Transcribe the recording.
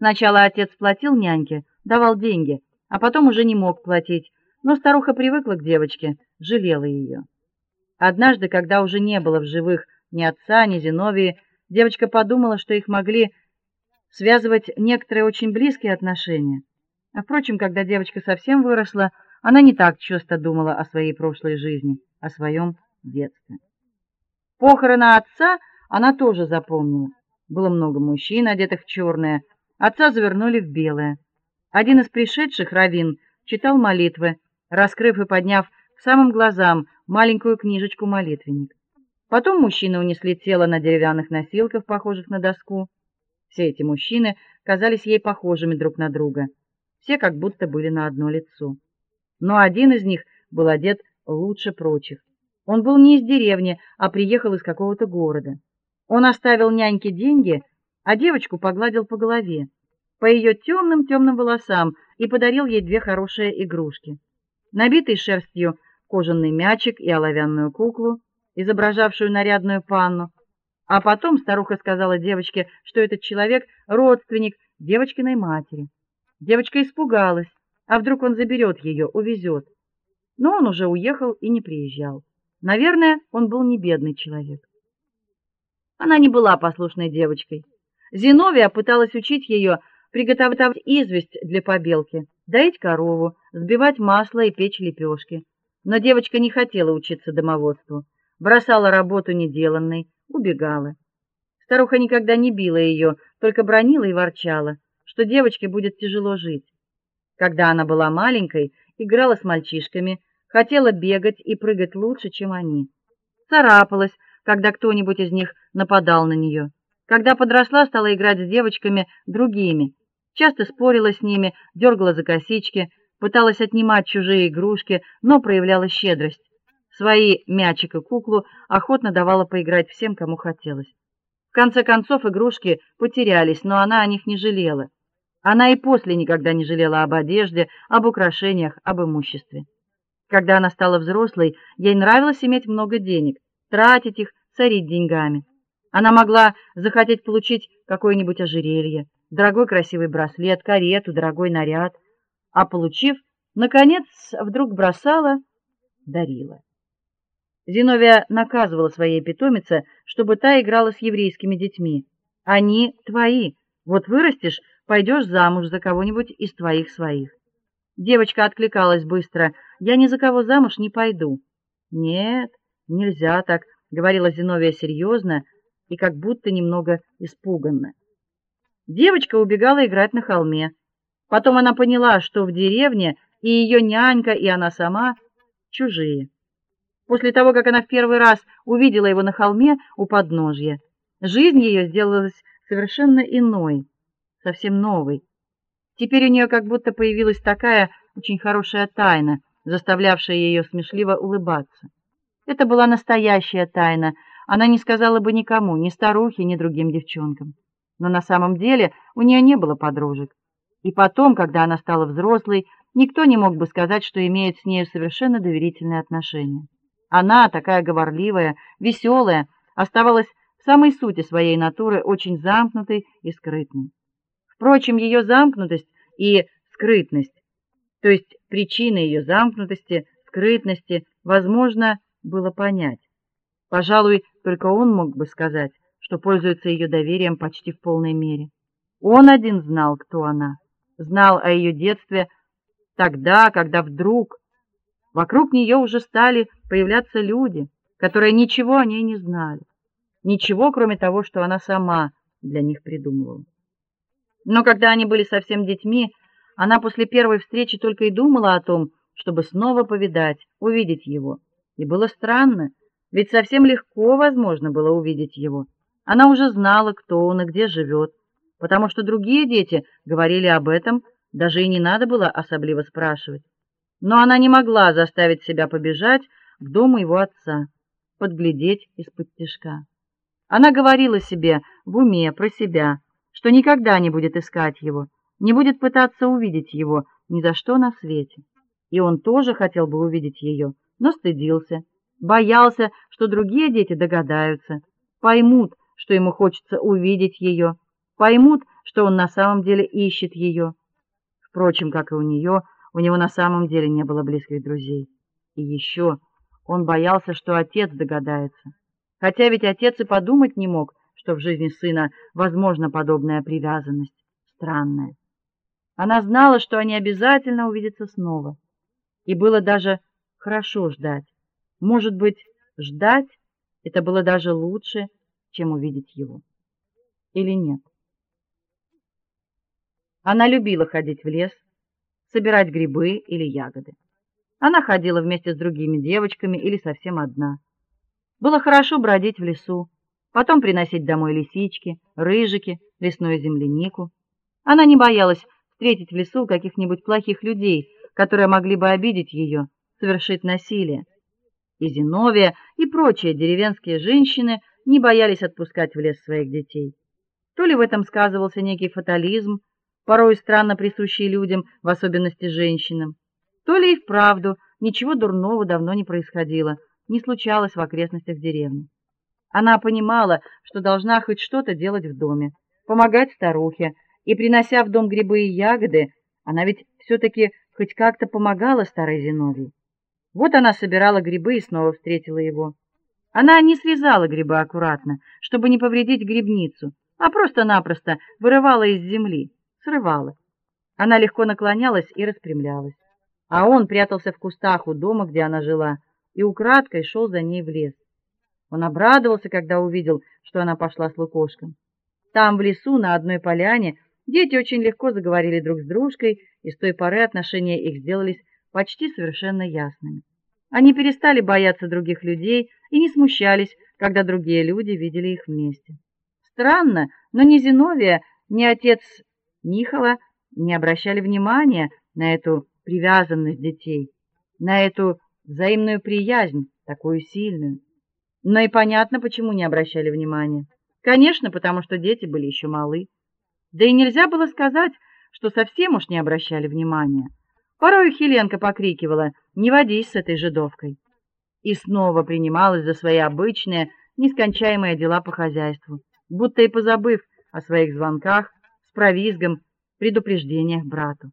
Сначала отец платил няньке, давал деньги, а потом уже не мог платить, но старуха привыкла к девочке, жалела ее. Однажды, когда уже не было в живых ни отца, ни Зиновии, девочка подумала, что их могли связывать некоторые очень близкие отношения. А впрочем, когда девочка совсем выросла, она не так часто думала о своей прошлой жизни, о своем детстве. Похороны отца она тоже запомнила. Было много мужчин, одетых в черное. Отца завернули в белое. Один из пришедших раввин читал молитвы, раскрыв и подняв к самым глазам маленькую книжечку-молитвенник. Потом мужчины унесли тело на деревянных носилках, похожих на доску. Все эти мужчины казались ей похожими друг на друга. Все как будто были на одно лицо. Но один из них был одет лучше прочих. Он был не из деревни, а приехал из какого-то города. Он оставил няньке деньги, а девочку погладил по голове, по ее темным темным волосам и подарил ей две хорошие игрушки: набитый шерстью кожаный мячик и оловянную куклу, изображавшую нарядную панну. А потом старуха сказала девочке, что этот человек родственник девочкиной матери. Девочка испугалась, а вдруг он заберет ее, увезет. Но он уже уехал и не приезжал. Наверное, он был не бедный человек. Она не была послушной девочкой. Зиновия пыталась учить ее приготовлять известь для побелки, доить корову, взбивать масло и печь лепешки. Но девочка не хотела учиться домоводству, бросала работу неделанной, убегала. Старуха никогда не била ее, только бронила и ворчала, что девочке будет тяжело жить. Когда она была маленькой, играла с мальчишками, хотела бегать и прыгать лучше, чем они. Царапалась, когда кто-нибудь из них нападал на нее. Когда подросла, стала играть с девочками другими. Часто спорила с ними, дергала за косички, пыталась отнимать чужие игрушки, но проявляла щедрость. Свои мячик и куклу охотно давала поиграть всем, кому хотелось. В конце концов игрушки потерялись, но она о них не жалела. Она и после никогда не жалела об одежде, об украшениях, об имуществе. Когда она стала взрослой, ей нравилось иметь много денег, тратить их, царить деньгами. Она могла захотеть получить какое-нибудь ожерелье, дорогой красивый браслет, карету, дорогой наряд, а получив, наконец, вдруг бросала, дарила. Зиновия наказывала своей питомице, чтобы та играла с еврейскими детьми. Они твои. Вот вырастешь, пойдешь замуж за кого-нибудь из твоих своих. Девочка откликалась быстро: "Я ни за кого замуж не пойду". "Нет, нельзя так", говорила Зиновия серьезно и как будто немного испуганно. Девочка убегала играть на холме. Потом она поняла, что в деревне и ее нянька, и она сама чужие. После того, как она в первый раз увидела его на холме у подножья, жизнь ее сделалась совершенно иной совсем новый. Теперь у нее как будто появилась такая очень хорошая тайна, заставлявшая ее смешливо улыбаться. Это была настоящая тайна. Она не сказала бы никому, ни старухе, ни другим девчонкам. Но на самом деле у нее не было подружек. И потом, когда она стала взрослой, никто не мог бы сказать, что имеет с ней совершенно доверительные отношения. Она, такая говорливая, веселая, оставалась в самой сути своей натуры очень замкнутой и скрытной. Впрочем, ее замкнутость и скрытность, то есть причины ее замкнутости, скрытности, возможно, было понять. Пожалуй, только он мог бы сказать, что пользуется ее доверием почти в полной мере. Он один знал, кто она, знал о ее детстве тогда, когда вдруг вокруг нее уже стали появляться люди, которые ничего о ней не знали, ничего, кроме того, что она сама для них придумывала. Но когда они были совсем детьми, она после первой встречи только и думала о том, чтобы снова повидать, увидеть его. И было странно, ведь совсем легко возможно было увидеть его. Она уже знала, кто он и где живет, потому что другие дети говорили об этом, даже и не надо было особливо спрашивать. Но она не могла заставить себя побежать к дому его отца, подглядеть из-под тишка. Она говорила себе в уме про себя: что никогда не будет искать его, не будет пытаться увидеть его ни за что на свете. И он тоже хотел бы увидеть ее, но стыдился, боялся, что другие дети догадаются, поймут, что ему хочется увидеть ее, поймут, что он на самом деле ищет ее. Впрочем, как и у нее, у него на самом деле не было близких друзей. И еще он боялся, что отец догадается. Хотя ведь отец и подумать не мог, что в жизни сына возможна подобная привязанность, странная. Она знала, что они обязательно увидятся снова. И было даже хорошо ждать. Может быть, ждать это было даже лучше, чем увидеть его. Или нет? Она любила ходить в лес, собирать грибы или ягоды. Она ходила вместе с другими девочками или совсем одна. Было хорошо бродить в лесу, потом приносить домой лисички, рыжики, лесную землянику. Она не боялась встретить в лесу каких-нибудь плохих людей, которые могли бы обидеть ее, совершить насилие. И Зиновия, и прочие деревенские женщины не боялись отпускать в лес своих детей. То ли в этом сказывался некий фатализм, порой странно присущий людям, в особенности женщинам, то ли и вправду ничего дурного давно не происходило, не случалось в окрестностях деревни. Она понимала, что должна хоть что-то делать в доме, помогать старухе, и принося в дом грибы и ягоды, она ведь все таки хоть как-то помогала старой Зиновии. Вот она собирала грибы и снова встретила его. Она не срезала грибы аккуратно, чтобы не повредить грибницу, а просто-напросто вырывала из земли срывала. Она легко наклонялась и распрямлялась, а он прятался в кустах у дома, где она жила, и украдкой шел за ней в лес. Он обрадовался, когда увидел, что она пошла с лукошком. Там в лесу на одной поляне дети очень легко заговорили друг с дружкой, и с той поры отношения их сделались почти совершенно ясными. Они перестали бояться других людей и не смущались, когда другие люди видели их вместе. Странно, но ни Зиновия, ни отец Нихова не обращали внимания на эту привязанность детей, на эту взаимную приязнь, такую сильную. Но и понятно, почему не обращали внимания. Конечно, потому что дети были еще малы. Да и нельзя было сказать, что совсем уж не обращали внимания. Порой Хеленка покрикивала: "Не водись с этой жидовкой!" И снова принималась за свои обычные, нескончаемые дела по хозяйству, будто и позабыв о своих звонках с провизгом, предупреждениях брату.